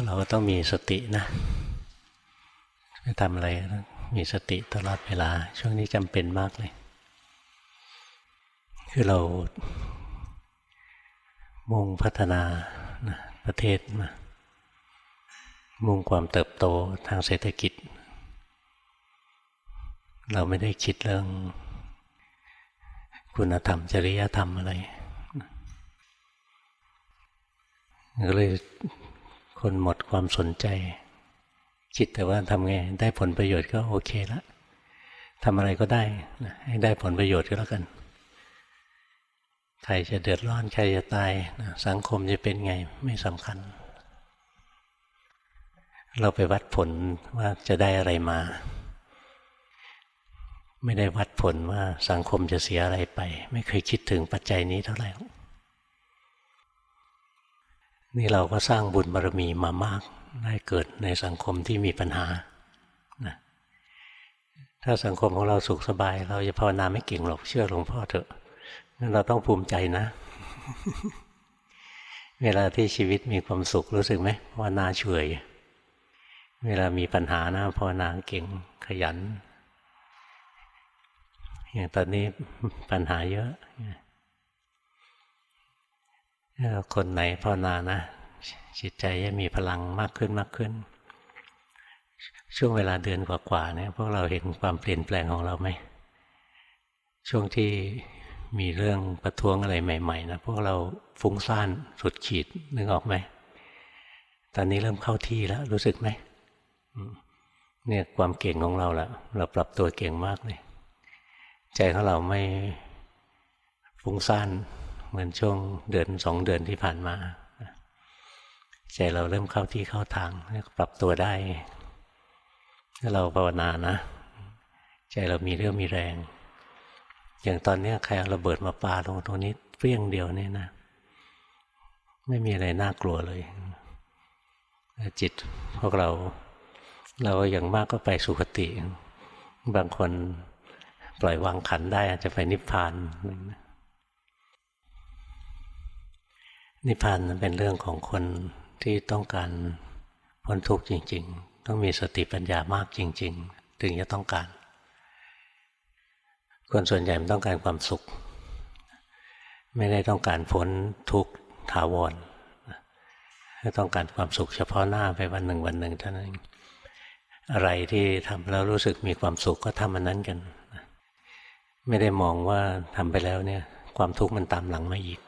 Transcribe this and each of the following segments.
เราก็ต้องมีสตินะไม่ทำอะไรมีสติตลอดเวลา ช่วงนี้จำเป็นมากเลย คือเรามุ่งพัฒนานะประเทศมา มุ่งความเติบโตทางเศรษฐกิจ เราไม่ได้คิดเรื่องคุณธรรม จริยธรรมอะไรก็เลย คนหมดความสนใจคิดแต่ว่าทำไง ได้ผลประโยชน์ก็โอเคแล้วทำอะไรก็ได้ให้ได้ผลประโยชน์ก็แล้วกันใครจะเดือดร้อนใครจะตายสังคมจะเป็นไงไม่สำคัญ เราไปวัดผลว่าจะได้อะไรมา ไม่ได้วัดผลว่าสังคมจะเสียอะไรไป ไม่เคยคิดถึงปัจจัยนี้เท่าไหร่ นี่เราก็สร้างบุญบารมีมามาก ได้เกิดในสังคมที่มีปัญหานะถ้าสังคมของเราสุขสบาย เราจะภาวนาไม่เก่งหรอกเชื่อหลวงพ่อเถอะงั้นเราต้องภูมิใจนะ เวลาที่ชีวิตมีความสุขรู้สึกไหมภาวนาเฉยเวลามีปัญหานะภาวนาเก่งขยัน อย่างตอนนี้ปัญหาเยอะ คนไหนภาวนานะจิตใจจะมีพลังมากขึ้นมากขึ้น ช่วงเวลาเดือนกว่าๆเนี่ยพวกเราเห็นความเปลี่ยนแปลงของเราไหมช่วงที่มีเรื่องประท้วงอะไรใหม่ๆนะพวกเราฟุ้งซ่านสุดขีดนึกออกไหมตอนนี้เริ่มเข้าที่แล้ว รู้สึกไหมเนี่ยความเก่งของเราละเราปรับตัวเก่งมากเลย ใจของเราไม่ฟุ้งซ่าน เหมือนช่วงเดือนสองเดือนที่ผ่านมาใจเราเริ่มเข้าที่เข้าทางปรับตัวได้ถ้าเราภาวนานะใจเรามีเรื่องมีแรง อย่างตอนนี้ใครเอาระเบิดมาปาลงตรงนี้เปรี้ยงเดียวนี่นะไม่มีอะไรน่ากลัวเลยจิตพวกเรา เราอย่างมากก็ไปสุคติ บางคนปล่อยวางขันได้อาจจะไปนิพพานนิ นิพพานเป็นเรื่องของคนที่ต้องการพ้นทุกข์จริง ๆ ต้องมีสติปัญญามากจริง ๆ ถึงจะต้องการ คนส่วนใหญ่มันต้องการความสุข ไม่ได้ต้องการพ้นทุกข์ถาวรต้องการความสุขเฉพาะหน้าไปวันหนึ่งวันหนึ่งเท่านั้นอะไรที่ทำแล้วรู้สึกมีความสุขก็ทำมันนั้นกัน ไม่ได้มองว่าทำไปแล้วเนี่ย ความทุกข์มันตามหลังมาอีก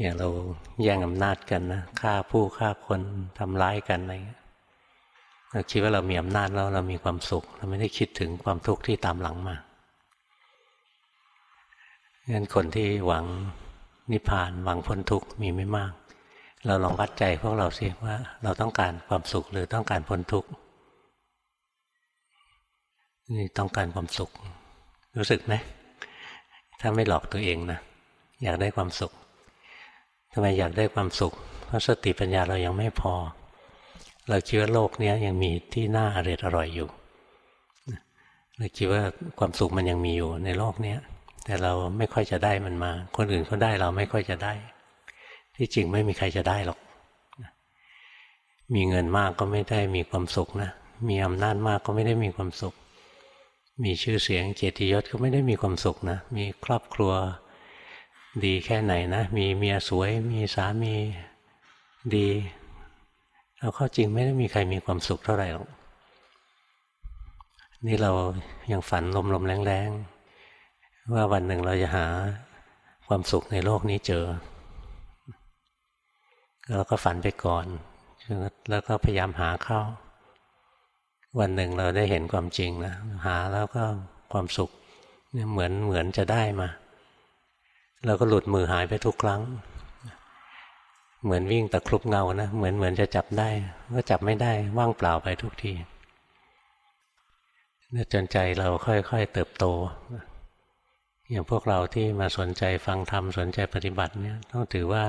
อย่างเราแย่งอำนาจกันนะฆ่าผู้ฆ่าคนทำร้ายกันอะไรเงี้ยเราคิดว่าเรามีอำนาจแล้วเรามีความสุข เราไม่ได้คิดถึงความทุกข์ที่ตามหลังมางั้นคนที่หวังนิพพานหวังพ้นทุกข์มีไม่มาก เราลองวัดใจพวกเราสิว่า เราต้องการความสุขหรือต้องการพ้นทุกข์นี่ต้องการความสุข รู้สึกไหมถ้าไม่หลอกตัวเองนะอยากได้ความสุข ทำไมอยากได้ความสุข เพราะสติปัญญาเรายังไม่พอ เราคิดว่าโลกนี้ยังมีที่น่าอร่อยอร่อยอยู่เราคิดว่าความสุขมันยังมีอยู่ในโลกนี้แต่เราไม่ค่อยจะได้มันมา คนอื่นเขาได้เราไม่ค่อยจะได้ ที่จริงไม่มีใครจะได้หรอกมีเงินมากก็ไม่ได้มีความสุขนะมีอำนาจมากก็ไม่ได้มีความสุข มีชื่อเสียงเจติยศก็ไม่ได้มีความสุขนะ มีครอบครัว ดีแค่ไหนนะ มีเมียสวย มีสามีดีเอาเข้าจริงไม่ได้มีใครมีความสุขเท่าไหร่หรอกนี่เรายังฝันลมๆแรงๆ ว่าวันหนึ่งเราจะหาความสุขในโลกนี้เจอเราก็ฝันไปก่อน แล้วก็พยายามหาเข้า วันหนึ่งเราได้เห็นความจริงนะหาแล้วก็ความสุขเนี่ยเหมือนเหมือนจะได้มา เราก็หลุดมือหายไปทุกครั้ง เหมือนวิ่งตะครุบเงานะ เหมือนเหมือนจะจับได้ ก็จับไม่ได้ว่างเปล่าไปทุกทีจนใจเราค่อยๆเติบโต อย่างพวกเราที่มาสนใจฟังธรรมสนใจปฏิบัติเนี่ยต้องถือว่า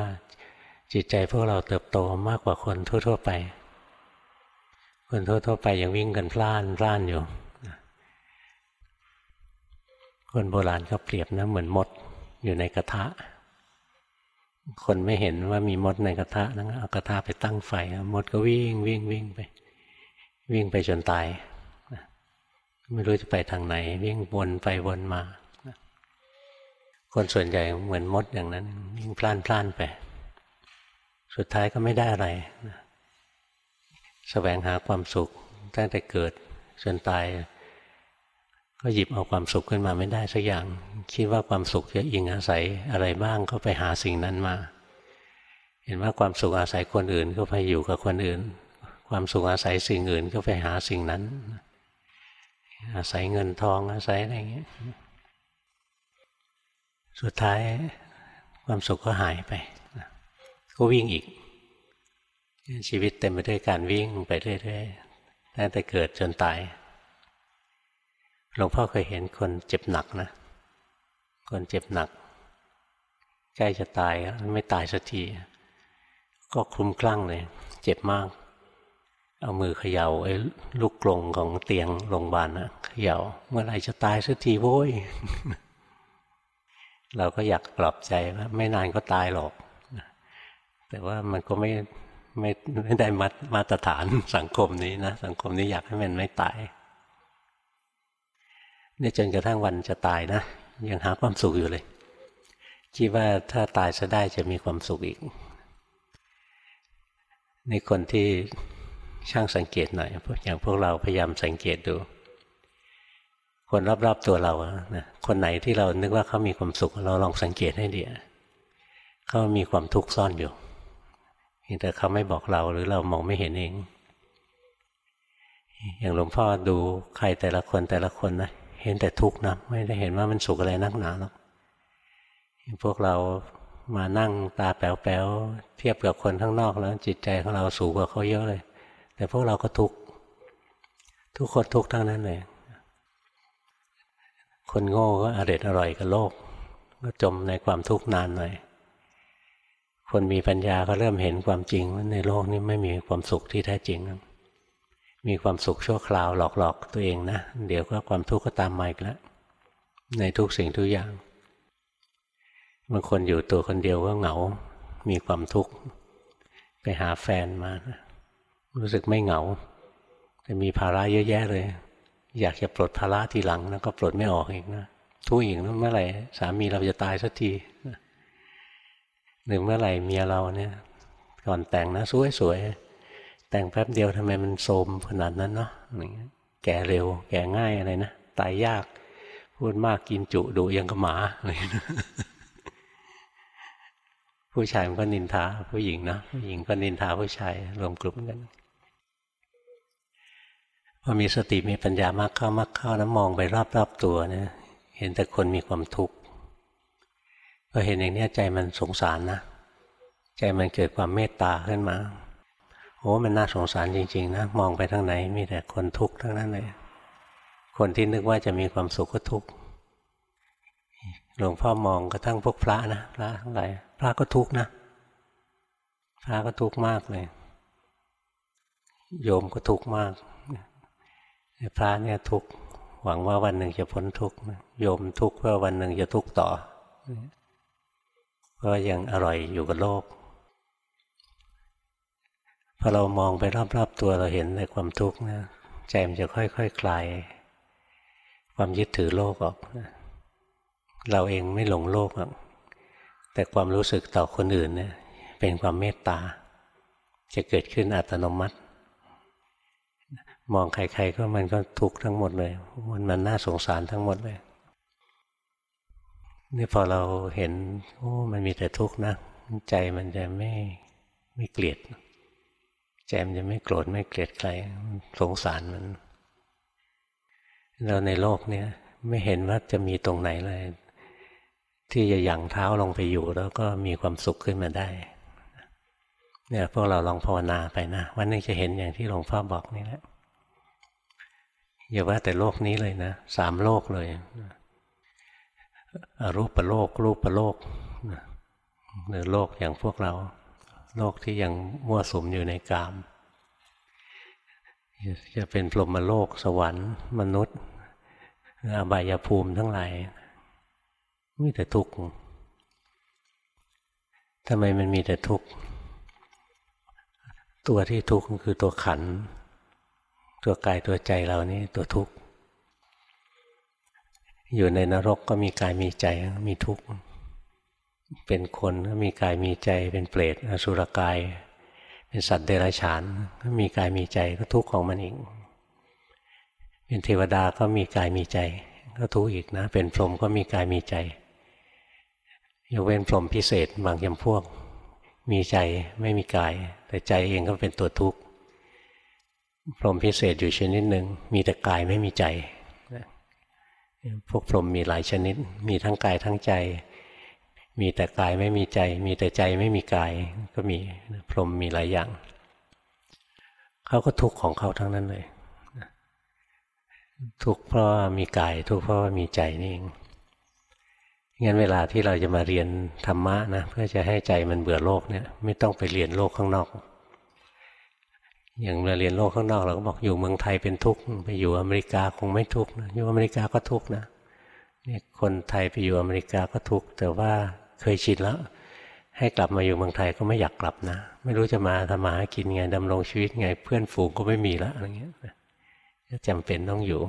จิตใจพวกเราเติบโตมากกว่าคนทั่ว ๆ ไป คนทั่ว ๆ ไปยังวิ่งกันพล่านพล่านอยู่ คนโบราณเขาเปรียบนะเหมือนมด อยู่ในกระทะ คนไม่เห็นว่ามีมดในกระทะนั้นเอากระทะไปตั้งไฟมดก็วิ่งวิ่งวิ่งไป วิ่งไปจนตายไม่รู้จะไปทางไหน วิ่งวนไปวนมา คนส่วนใหญ่เหมือนมดอย่างนั้น วิ่งพล่านพล่านไป สุดท้ายก็ไม่ได้อะไรแสวงหาความสุขตั้งแต่เกิดจนตาย ก็หยิบเอาความสุขขึ้นมาไม่ได้สักอย่าง คิดว่าความสุขจะอิงอาศัยอะไรบ้างก็ไปหาสิ่งนั้นมา เห็นว่าความสุขอาศัยคนอื่นก็ไปอยู่กับคนอื่น ความสุขอาศัยสิ่งอื่นก็ไปหาสิ่งนั้น อาศัยเงินทองอาศัยอะไรอย่างเงี้ยสุดท้ายความสุขก็หายไป ก็วิ่งอีก ชีวิตเต็มไปด้วยการวิ่งไปเรื่อยๆตั้งแต่เกิดจนตาย หลวงพ่อเคยเห็นคนเจ็บหนักนะ คนเจ็บหนัก ใกล้จะตายไม่ตายสักที ก็คลุ้มคลั่งเลย เจ็บมาก เอามือเขย่าไอ้ลูกกลงของเตียงโรงพยาบาลนะเขย่า เมื่อไหร่จะตายสักทีโว้ย เราก็อยากปลอบใจว่าไม่นานก็ตายหรอก แต่ว่ามันก็ไม่ไม่ไม่ได้มามาตรฐานสังคมนี้นะ สังคมนี้อยากให้มันไม่ตาย นี่จนกระทั่งวันจะตายนะยังหาความสุขอยู่เลยคิดว่าถ้าตายจะได้จะมีความสุขอีกในคนที่ช่างสังเกตหน่อยอย่างพวกเราพยายามสังเกตดู คนรอบๆตัวเรานะคนไหนที่เรานึกว่าเขามีความสุข เราลองสังเกตให้ดีเขามีความทุกข์ซ่อนอยู่แต่เขาไม่บอกเราหรือเรามองไม่เห็นเอง อย่างหลวงพ่อดูใครแต่ละคนแต่ละคนนะ เห็นแต่ทุกข์นะไม่ได้เห็นว่ามันสุขอะไรนักหนาหรอกพวกเรามานั่งตาแป๋วๆเทียบกับคนข้างนอกแล้ว จิตใจของเราสูงกว่าเขาเยอะเลย แต่พวกเราก็ทุกข์ทุกคนทุกข์ทั้งนั้นเลยคนโง่ก็อร็ดอร่อยกับโลก ก็จมในความทุกข์นานหน่อยคนมีปัญญาก็เริ่มเห็นความจริงว่าในโลกนี้ไม่มีความสุขที่แท้จริง มีความสุขชั่วคราวหลอกๆตัวเองนะ เดี๋ยวก็ความทุกข์ก็ตามมาอีกแล้ว ในทุกสิ่งทุกอย่าง บางคนอยู่ตัวคนเดียวก็เหงา มีความทุกข์ไปหาแฟนมานะรู้สึกไม่เหงา แต่มีภาระเยอะแยะเลย อยากจะปลดภาระทีหลังแล้วก็ปลดไม่ออกอีกนะทุกข์อีกนะเมื่อไหร่สามีเราจะตายสักทีหรือเมื่อไหร่เมียเราเนี่ย ก่อนแต่งนะสวยสวย แต่งแป๊บเดียวทำไมมันโทมขนาดนั้นเนาะแก่เร็ว แก่ง่ายอะไรนะตายยาก พูดมากกินจุดุยังกระหมาอะไรนะผู้ชายมันก็นินทาผู้หญิงนะผู้หญิงก็นินทาผู้ชายรวมกลุ่มกันพอมีสติมีปัญญามากเข้ามากเข้านะมองไปรอบๆตัวเนี่ยเห็นแต่คนมีความทุกข์พอเห็นอย่างนี้ใจมันสงสารนะ ใจมันเกิดความเมตตาขึ้นมา โอ้มันน่าสงสารจริงๆนะมองไปทางไหนมีแต่คนทุกข์ทั้งนั้นเลยคนที่นึกว่าจะมีความสุขก็ทุกข์หลวงพ่อมองกระทั่งพวกพระนะพระทั้งหลายพระก็ทุกข์นะพระก็ทุกข์มากเลย โยมก็ทุกข์มากพระเนี่ยทุกข์หวังว่าวันหนึ่งจะพ้นทุกข์โยมทุกข์เพื่อวันหนึ่งจะทุกข์ต่อเพราะยังอร่อยอยู่กับโลก พอเรามองไปรอบๆตัวเราเห็นในความทุกข์นะใจมันจะค่อยๆคคลาย ความยึดถือโลกออกนะเราเองไม่หลงโลกหรอกแต่ความรู้สึกต่อคนอื่นเนี่ยเป็นความเมตตา จะเกิดขึ้นอัตโนมัติ มองใครๆก็มันก็ทุกข์ทั้งหมดเลยมันมันน่าสงสารทั้งหมดเลยนี่พอเราเห็นโอ้มันมีแต่ทุกข์นะ ใจมันจะไม่ไม่เกลียด ใจมันจะไม่โกรธไม่เกลียดใครสงสารมัน เราในโลกเนี้ยไม่เห็นว่าจะมีตรงไหนเลย ที่จะหยั่งเท้าลงไปอยู่แล้วก็มีความสุขขึ้นมาได้ เนี่ยพวกเราลองภาวนาไปนะวันนึงจะเห็นอย่างที่หลวงพ่อบอกนี่แหละอย่าว่าแต่โลกนี้เลยนะสามโลกเลยรูปประโลกรูปประโลกหรือโลกอย่างพวกเรา โลกที่ยังมั่วสุมอยู่ในกาม จะเป็นพรหมโลกสวรรค์ มนุษย์อบายภูมิทั้งหลายมีแต่ทุกข์ทำไมมันมีแต่ทุกข์ ตัวที่ทุกข์คือตัวขัน ตัวกายตัวใจเรานี่ตัวทุกข์ อยู่ในนรกก็มีกายมีใจมีทุกข์ เป็นคนก็มีกายมีใจเป็นเปรตอสุรกาย เป็นสัตว์เดรัจฉานก็มีกายมีใจก็ทุกข์ของมันเองเป็นเทวดาก็มีกายมีใจ ก็ทุกข์อีกนะ เป็นพรหมก็มีกายมีใจยกเว้นพรหมพิเศษบางจำพวก มีใจไม่มีกาย แต่ใจเองก็เป็นตัวทุกข์พรหมพิเศษอยู่ชนิดหนึ่งมีแต่กายไม่มีใจพวกพรหมมีหลายชนิด มีทั้งกายทั้งใจ มีแต่กายไม่มีใจ มีแต่ใจไม่มีกายก็มีพรหมมีหลายอย่าง เขาก็ทุกข์ของเขาทั้งนั้นเลยทุกข์เพราะมีกายทุกข์เพราะว่ามีใจนี่เองงั้นเวลาที่เราจะมาเรียนธรรมะนะเพื่อจะให้ใจมันเบื่อโลกเนี่ย ไม่ต้องไปเรียนโลกข้างนอก อย่างเราเรียนโลกข้างนอกเราก็บอกอยู่เมืองไทยเป็นทุกข์ไปอยู่อเมริกาคงไม่ทุกข์นะอยู่อเมริกาก็ทุกข์นะนี่คนไทยไปอยู่อเมริกาก็ทุกข์แต่ว่า เคยชินแล้ว ให้กลับมาอยู่เมืองไทยก็ไม่อยากกลับนะ ไม่รู้จะมาทำมาหากินไงดำรงชีวิตไง เพื่อนฝูงก็ไม่มีแล้วอะไรเงี้ยจำเป็นต้องอยู่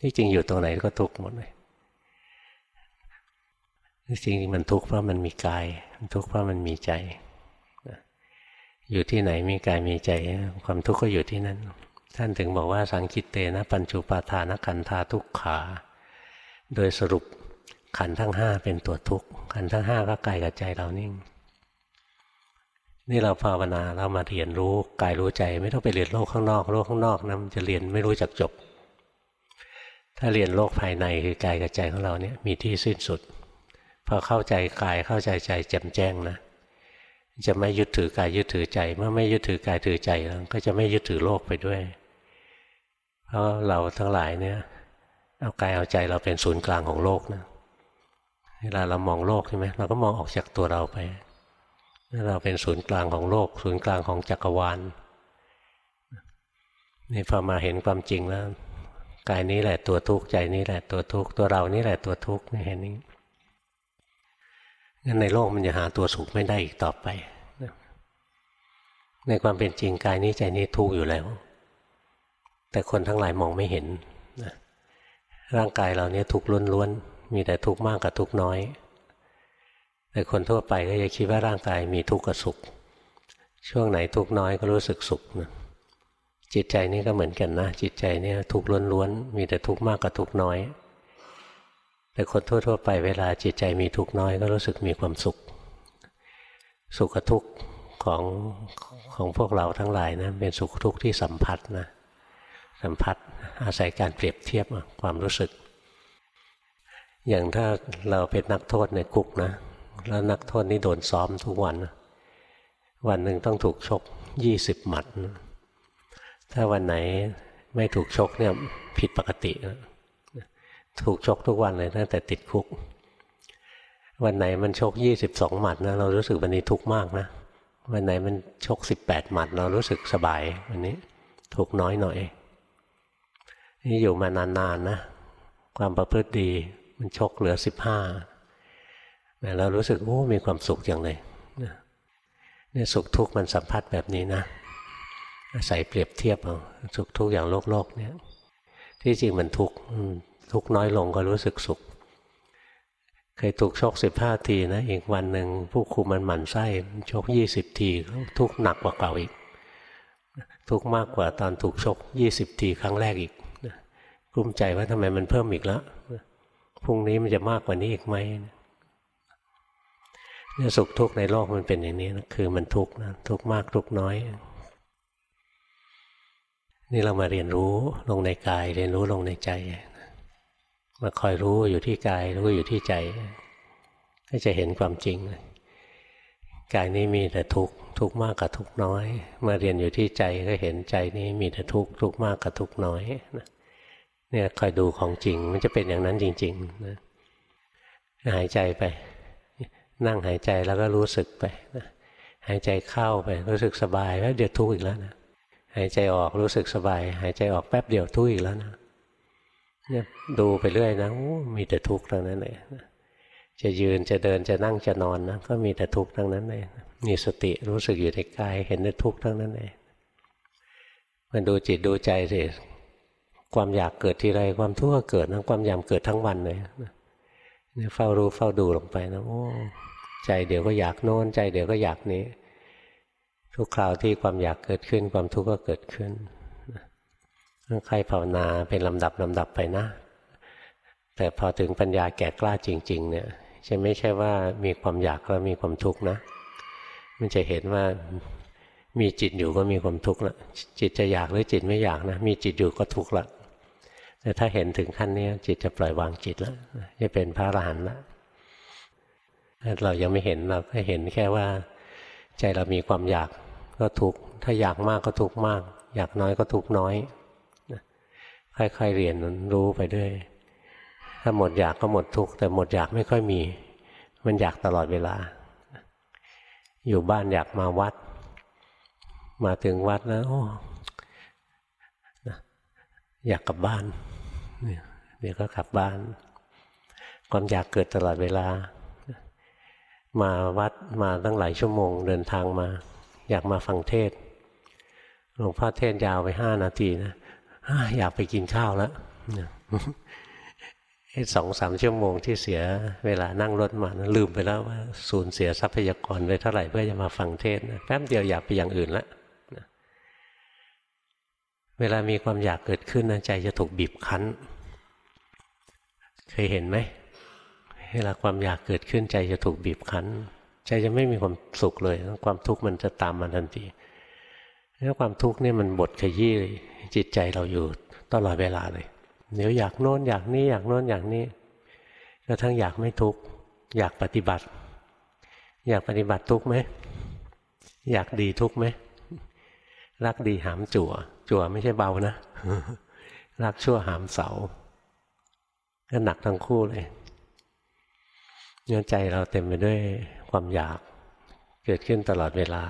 ที่จริงอยู่ตรงไหนก็ทุกข์หมดเลยจริงมันทุกข์เพราะมันมีกายทุกข์เพราะมันมีใจ อยู่ที่ไหนมีกายมีใจ ความทุกข์ก็อยู่ที่นั่น ท่านถึงบอกว่าสังคิตเตนะ ปัญจุปาทานขันธาทุกขา โดยสรุป ขันทั้งห้าเป็นตัวทุกข์ขันทั้งห้าก็กายกับใจเรานิ่ง นี่เราภาวนาเรามาเรียนรู้กายรู้ใจ ไม่ต้องไปเรียนโลกข้างนอก โลกข้างนอกนะมันจะเรียนไม่รู้จักจบ ถ้าเรียนโลกภายในคือกายกับใจของเราเนี่ยมีที่สิ้นสุดพอเข้าใจกายเข้าใจใจแจ่มแจ้งนะจะไม่ยึดถือกายยึดถือใจ เมื่อไม่ยึดถือกายถือใจแล้วก็จะไม่ยึดถือโลกไปด้วย เพราะเราทั้งหลายเนี่ยเอากายเอาใจเราเป็นศูนย์กลางของโลกนะ เวลาเรามองโลกใช่ไหมเราก็มองออกจากตัวเราไปเราเป็นศูนย์กลางของโลก ศูนย์กลางของจักรวาลนี่พอมาเห็นความจริงแล้วกายนี้แหละตัวทุกข์ใจนี้แหละตัวทุกข์ตัวเรานี่แหละตัวทุกข์นี่เห็นนี้งั้นในโลกมันจะหาตัวสุขไม่ได้อีกต่อไป ในความเป็นจริงกายนี้ใจนี้ทุกข์อยู่แล้ว แต่คนทั้งหลายมองไม่เห็นร่างกายเราเนี้ยทุกข์ล้วนๆ มีแต่ทุกข์มากกับทุกข์น้อย แต่คนทั่วไปก็จะคิดว่าร่างกายมีทุกข์กับสุข ช่วงไหนทุกข์น้อยก็รู้สึกสุขนะจิตใจนี่ก็เหมือนกันนะ จิตใจเนี่ยทุกข์ล้วนๆ มีแต่ทุกข์มากกับทุกข์น้อย แต่คนทั่วๆ ไปเวลาจิตใจมีทุกข์น้อยก็รู้สึกมีความสุข สุขกับทุกข์ของของพวกเราทั้งหลายนะเป็นสุขทุกข์ที่สัมผัสนะสัมผัสอาศัยการเปรียบเทียบความรู้สึก อย่างถ้าเราเป็นนักโทษในคุกนะ แล้วนักโทษนี่โดนซ้อมทุกวัน วันหนึ่งต้องถูกชกยี่สิบหมัด ถ้าวันไหนไม่ถูกชกเนี่ยผิดปกตินะถูกชกทุกวันเลยตั้งแต่ติดคุก วันไหนมันชกยี่สิบสองหมัดนะเรารู้สึกวันนี้ทุกข์มากนะวันไหนมันชกสิบแปดหมัด เรารู้สึกสบายวันนี้ทุกน้อยหน่อยนี่อยู่มานานๆนนะ ความประพฤติดี มันชกเหลือสิบห้าเรารู้สึกโอ้มีความสุขอย่างเลยเนี่ยสุขทุกข์มันสัมผัสแบบนี้นะอาศัยเปรียบเทียบเอาสุขทุกข์อย่างโลกโลกเนี่ย ที่จริงมันทุกข์ทุกน้อยลงก็รู้สึกสุข เคยถูกชกสิบห้าทีนะอีกวันหนึ่งผู้คุมมันหมั่นไส้ชกยี่สิบทีทุกหนักกว่าเก่าอีก ทุกมากกว่าตอนถูกชกยี่สิบทีครั้งแรกอีกกลุ้มใจว่าทำไมมันเพิ่มอีกแล้ว พรุ่งนี้มันจะมากกว่านี้อีกไหมเนี่ยสุขทุกข์ในโลกมันเป็นอย่างนี้นะคือมันทุกข์นะทุกข์มากทุกข์น้อย นี่เรามาเรียนรู้ลงในกาย เรียนรู้ลงในใจ มาคอยรู้อยู่ที่กายรู้อยู่ที่ใจ ก็จะเห็นความจริงกายนี้มีแต่ทุกข์ทุกข์มากกับทุกข์น้อย มาเรียนอยู่ที่ใจก็เห็นใจนี้มีแต่ทุกข์ทุกข์มากกับทุกข์น้อย เนี่ยคอยดูของจริง มันจะเป็นอย่างนั้นจริงๆนะหายใจไป นั่งหายใจแล้วก็รู้สึกไปนะหายใจเข้าไปรู้สึกสบายแล้วเดี๋ยวทุกข์อีกแล้วนะหายใจออกรู้สึกสบาย หายใจออกแป๊บเดียวทุกข์อีกแล้วนะเนี่ยดูไปเรื่อยนะมีแต่ทุกข์ทั้งนั้นเลยจะยืนจะเดินจะนั่งจะนอนนะก็มีแต่ทุกข์ทั้งนั้นเลยมีสติรู้สึกอยู่ในกายเห็นแต่ทุกข์ทั้งนั้นเลยมันดูจิตดูใจสิ ความอยากเกิดทีไรความทุกข์ก็เกิดนะความยำเกิดทั้งวันเลยเนี่ยเฝ้ารู้เฝ้าดูลงไปนะโอ้ใจเดี๋ยวก็อยากโน้นใจเดี๋ยวก็อยากนี้ ทุกคราวที่ความอยากเกิดขึ้น ความทุกข์ก็เกิดขึ้นใครภาวนาเป็นลำดับลำดับไปนะ แต่พอถึงปัญญาแก่กล้าจริง ๆ เนี่ยจะไม่ใช่ว่ามีความอยากแล้วมีความทุกข์นะ มันจะเห็นว่ามีจิตอยู่ก็มีความทุกข์ละจิตจะอยากหรือจิตไม่อยากนะ มีจิตอยู่ก็ทุกข์ละ แต่ถ้าเห็นถึงขั้นนี้จิตจะปล่อยวางจิตแล้วจะเป็นพระอรหันต์แล้วเรายังไม่เห็นเราก็เห็นแค่ว่า ใจเรามีความอยากก็ทุกข์ถ้าอยากมากก็ทุกข์มาก อยากน้อยก็ทุกข์น้อยค่อยๆเรียนรู้ไปด้วย ถ้าหมดอยากก็หมดทุกข์แต่หมดอยากไม่ค่อยมี มันอยากตลอดเวลา อยู่บ้านอยากมาวัด มาถึงวัดแล้วอยากกลับบ้าน เดี๋ยวก็กลับบ้าน ความอยากเกิดตลอดเวลา มาวัดมาตั้งหลายชั่วโมงเดินทางมา อยากมาฟังเทศหลวงพ่อเทศยาวไปห้านาทีนะอยากไปกินข้าวแล้วสองสามชั่วโมงที่เสียเวลานั่งรถมานะลืมไปแล้วว่าสูญเสียทรัพยากรไปเท่าไหร่เพื่อจะมาฟังเทศนะแป๊บเดียวอยากไปอย่างอื่นล้วเวลามีความอยากเกิดขึ้นนะใจจะถูกบีบคั้น เคยเห็นไหมเวลาความอยากเกิดขึ้นใจจะถูกบีบคั้น ใจจะไม่มีความสุขเลย ความทุกข์มันจะตามมาทันทีแล้วความทุกข์นี่มันบดขยี้จิตใจเราอยู่ตลอดเวลาเลยเดี๋ยวอยากโน้นอยากนี้อยากโน้นอยากนี้กระทั่งอยากไม่ทุกข์อยากปฏิบัติ อยากปฏิบัติทุกข์ไหมอยากดีทุกข์ไหมรักดีหามจั่ว จั่วไม่ใช่เบานะ รักชั่วหามเสา ก็หนักทั้งคู่เลยเนื้อใจเราเต็มไปด้วยความอยากเกิดขึ้นตลอดเวลา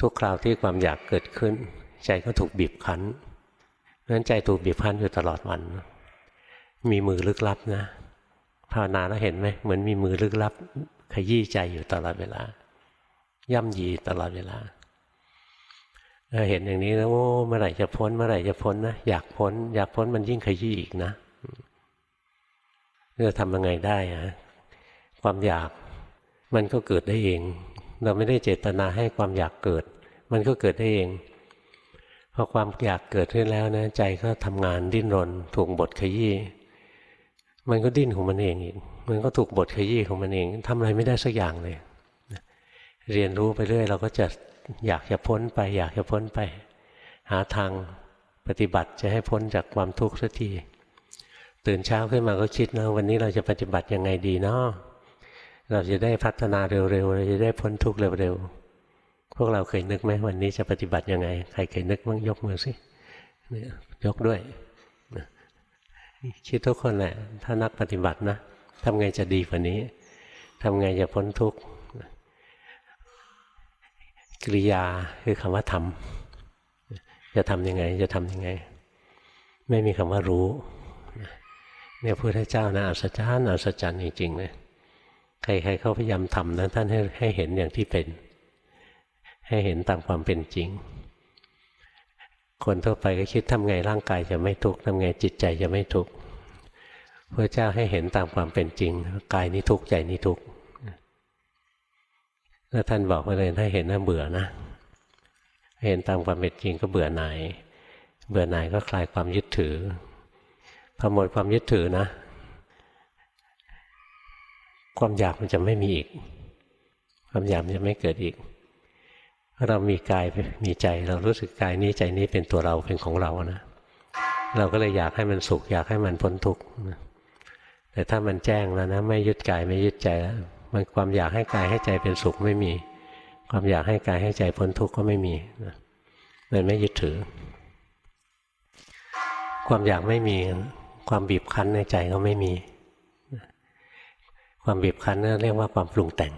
ทุกคราวที่ความอยากเกิดขึ้น ใจก็ถูกบีบคั้นเพราะนั้นใจถูกบีบคั้นอยู่ตลอดวัน มีมือลึกลับนะภาวนาแล้วเห็นไหมเหมือนมีมือลึกลับ ขยี้ใจอยู่ตลอดเวลา ย่ำยีตลอดเวลาเห็นอย่างนี้แล้วโอ้เมื่อไหร่จะพ้นเมื่อไหร่จะพ้นนะอยากพ้น อยากพ้นมันยิ่งขยี้อีกนะ จะทำยังไงได้อะความอยากมันก็เกิดได้เอง เราไม่ได้เจตนาให้ความอยากเกิด มันก็เกิดได้เองพอความอยากเกิดขึ้นแล้วนะใจก็ทำงานดิ้นรน ถูกบทขยี้มันก็ดิ้นของมันเองอีกมันก็ถูกบทขยี้ของมันเองทำอะไรไม่ได้สักอย่างเลย เรียนรู้ไปเรื่อยเราก็จะอยากจะพ้นไป อยากจะพ้นไป หาทางปฏิบัติจะให้พ้นจากความทุกข์สักที ตื่นเช้าขึ้นมาก็คิดนะวันนี้เราจะปฏิบัติยังไงดีเนาะเราจะได้พัฒนาเร็วๆเราจะได้พ้นทุกข์เร็วๆพวกเราเคยนึกไหมวันนี้จะปฏิบัติยังไง ใครเคยนึกมั้งยกมือสิยยกด้วยคิดทุกคนแหละถ้านักปฏิบัตินะทำไงจะดีกว่านี้ทำไงจะพ้นทุกข์กริยาคือคำว่าทำจะทำยังไง จะทำยังไง ไม่มีคำว่ารู้ เนี่ยพระพุทธเจ้านะอัศจรรย์อัศจรรย์จริงๆเลยใครๆเขาพยายามทำนะท่านให้ให้เห็นอย่างที่เป็น ให้เห็นตามความเป็นจริง คนทั่วไปก็คิดทำไงร่างกายจะไม่ทุกข์ทำไงจิตใจจะไม่ทุกข์พระเจ้าให้เห็นตามความเป็นจริงกายนี้ทุกข์ใจนี้ทุกข์แล้วท่านบอกไปเลยถ้าเห็นน่าเบื่อนะ เห็นตามความเป็นจริงก็เบื่อหน่าย เบื่อหน่ายก็คลายความยึดถือ พอหมดความยึดถือนะ ความอยากมันจะไม่มีอีก ความอยากมันจะไม่เกิดอีกเรามีกายมีใจเรารู้สึกกายนี้ใจนี้เป็นตัวเราเป็นของเรานะ เราก็เลยอยากให้มันสุขอยากให้มันพ้นทุกข์แต่ถ้ามันแจ้งแล้วนะ ไม่ยึดกายไม่ยึดใจแล้วมันความอยากให้กายให้ใจเป็นสุขไม่มี ความอยากให้กายให้ใจพ้นทุกข์ก็ไม่มีมันไม่ยึดถือ ความอยากไม่มี ความบีบคั้นในใจก็ไม่มี ความบีบคั้นนั่นเรียกว่าความปรุงแต่ง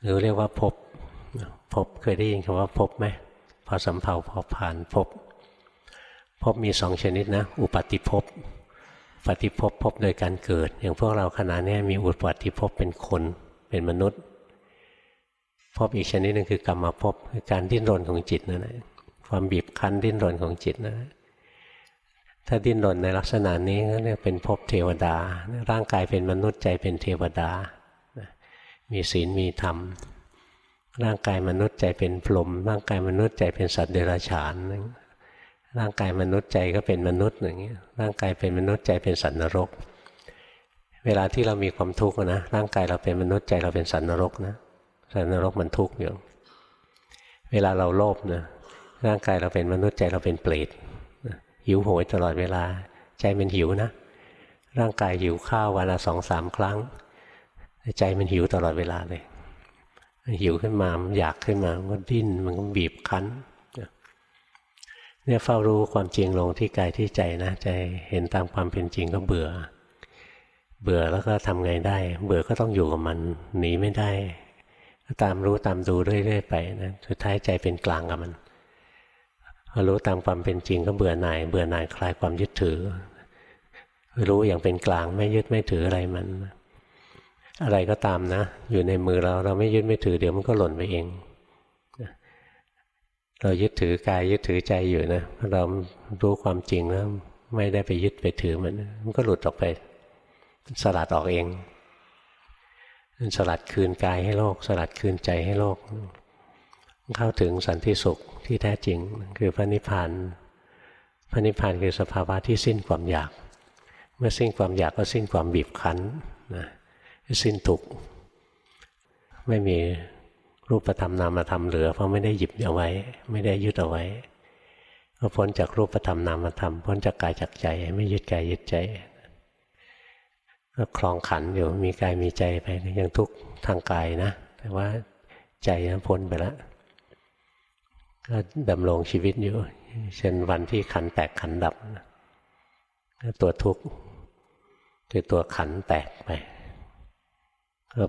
หรือเรียกว่าพบพบเคยได้ยินคำว่าพบไหมพอสำเพาพอผ่านพบพบมีสองชนิดนะ อุปาติภพปฏิภพพบโดยการเกิด อย่างพวกเราขณะนี้มีอุปฏิภพเป็นคนเป็นมนุษย์พบอีกชนิดหนึ่งคือกรรมภพคือการดิ้นรนของจิตนั่นแหละความบีบคั้นดิ้นรนของจิตนะ ถ้าดิ้นรนในลักษณะนี้ก็เรียกเป็นภพเทวดา ร่างกายเป็นมนุษย์ใจเป็นเทวดา มีศีลมีธรรม ร่างกายมนุษย์ใจเป็นพรหมร่างกายมนุษย์ใจเป็นสัตว์เดรัจฉาน ร่างกายมนุษย์ใจก็เป็นมนุษย์อย่างนี้ร่างกายเป็นมนุษย์ใจเป็นสัตว์นรก เวลาที่เรามีความทุกข์นะ ร่างกายเราเป็นมนุษย์ใจเราเป็นสัตว์นรกนะ สัตว์นรกมันทุกข์อยู่ เวลาเราโลภนะ ร่างกายเราเป็นมนุษย์ใจเราเป็นเปรต หิวโหยตลอดเวลา ใจมันหิวนะ ร่างกายหิวข้าววันละสองสามครั้ง ใจมันหิวตลอดเวลาเลย หิวขึ้นมามันอยากขึ้นมามันก็ดิ้นมันก็บีบคั้นเนี่ยเฝ้ารู้ความจริงลงที่กายที่ใจนะใจเห็นตามความเป็นจริงก็เบื่อ เบื่อแล้วก็ทำไงได้ เบื่อก็ต้องอยู่กับมันหนีไม่ได้ ก็ตามรู้ตามดูเรื่อยๆไปนะสุดท้ายใจเป็นกลางกับมัน รู้ตามความเป็นจริงก็เบื่อหน่าย เบื่อหน่ายคลายความยึดถือ รู้อย่างเป็นกลางไม่ยึดไม่ถืออะไรมัน อะไรก็ตามนะ อยู่ในมือเราเราไม่ยึดไม่ถือเดี๋ยวมันก็หล่นไปเอง เรายึดถือกายยึดถือใจอยู่นะเรารู้ความจริงแล้วไม่ได้ไปยึดไปถือมัน มันก็หลุดออกไป สลัดออกเอง สลัดคืนกายให้โลก สลัดคืนใจให้โลก เข้าถึงสันติสุขที่แท้จริง คือพระนิพพานพระนิพพานคือสภาวะที่สิ้นความอยาก เมื่อสิ้นความอยากก็สิ้นความบีบคั้นนะสิ้นทุกข์ไม่มีรูปธรรมนามธรรมเหลือ เพราะไม่ได้หยิบเอาไว้ ไม่ได้ยึดเอาไว้ก็พ้นจากรูปธรรมนามธรรมพ้นจากกายจากใจ ไม่ยึดกายยึดใจก็คลองขันอยู่มีกายมีใจไปยังทุกข์ทางกายนะ แต่ว่าใจนั้นพ้นไปแล้ว ก็ดำรงชีวิตอยู่ เช่นวันที่ขันแตกขันดับตัวทุกข์คือตัวขันแตกไปก็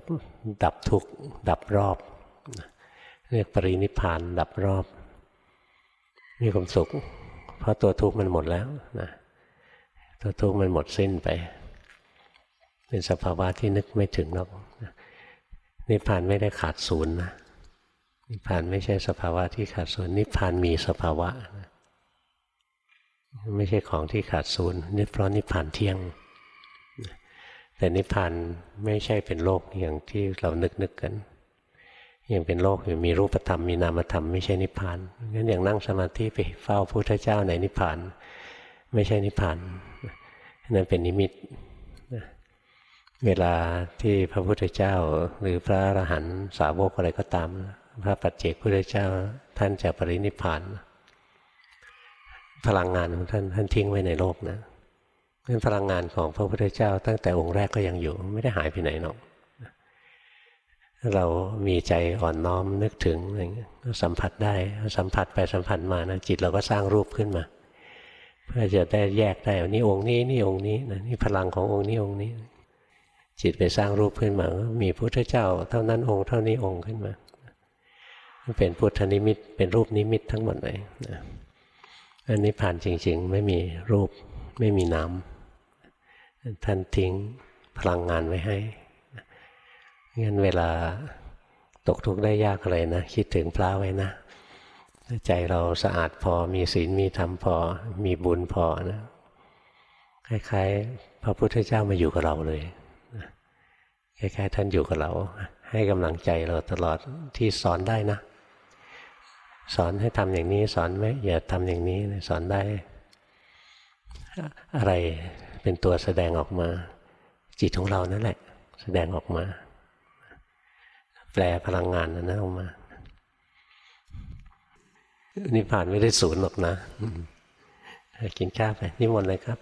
ดับทุกข์ดับรอบ เรียกปรินิพานดับรอบ มีความสุข เพราะตัวทุกข์มันหมดแล้วนะตัวทุกข์มันหมดสิ้นไป เป็นสภาวะที่นึกไม่ถึงหรอกนิพพานไม่ได้ขาดศูนย์นะ นิพพานไม่ใช่สภาวะที่ขาดศูนย์นิพพานมีสภาวะ ไม่ใช่ของที่ขาดศูนย์นี่เพราะนิพพานเที่ยง แต่นิพพานไม่ใช่เป็นโลกอย่างที่เรานึกนึกกันยังเป็นโลกอยู่มีรูปธรรมมีนามธรรมไม่ใช่นิพพานงั้นอย่างนั่งสมาธิไปเฝ้าพุทธเจ้าในนิพพาน ไม่ใช่นิพพานนั่นเป็นนิมิตเวลาที่พระพุทธเจ้าหรือพระอรหันต์สาวกอะไรก็ตาม พระปัจเจกพุทธเจ้าท่านจะปรินิพพาน พลังงานของท่านท่านทิ้งไว้ในโลกนะนั่นพลังงานของพระพุทธเจ้า ตั้งแต่องค์แรกก็ยังอยู่ ไม่ได้หายไปไหนหรอกเรามีใจอ่อนน้อมนึกถึงอะไรเงี้ยก็สัมผัสได้สัมผัสไปสัมผัสมานะจิตเราก็สร้างรูปขึ้นมา เพื่อจะได้แยกได้นี่องค์นี้นี่องค์นี้นะนี่พลังขององค์นี้องค์นี้ จิตไปสร้างรูปขึ้นมา มีพุทธเจ้า เท่านั้นองค์เท่านี้องค์ขึ้นมา เป็นพุทธนิมิต เป็นรูปนิมิตทั้งหมดเลยนะอันนี้ผ่านจริง ๆ ไม่มีรูปไม่มีนามท่านทิ้งพลังงานไว้ให้งั้นเวลาตกทุกข์ได้ยากอะไรนะ คิดถึงพระไว้นะใจเราสะอาดพอมีศีลมีธรรมพอ มีบุญพอนะคล้ายๆ พระพุทธเจ้ามาอยู่กับเราเลยคล้ายๆท่านอยู่กับเรา ให้กำลังใจเราตลอดที่สอนได้นะ สอนให้ทำอย่างนี้ สอนไหมอย่าทำอย่างนี้สอนได้ อะไรเป็นตัวแสดงออกมา จิตของเรานั่นแหละ แสดงออกมา แปลพลังงานนั้นออกมานิพพานไม่ได้ศูนย์หรอกนะกินข้าวไปนิมนต์เลยครับ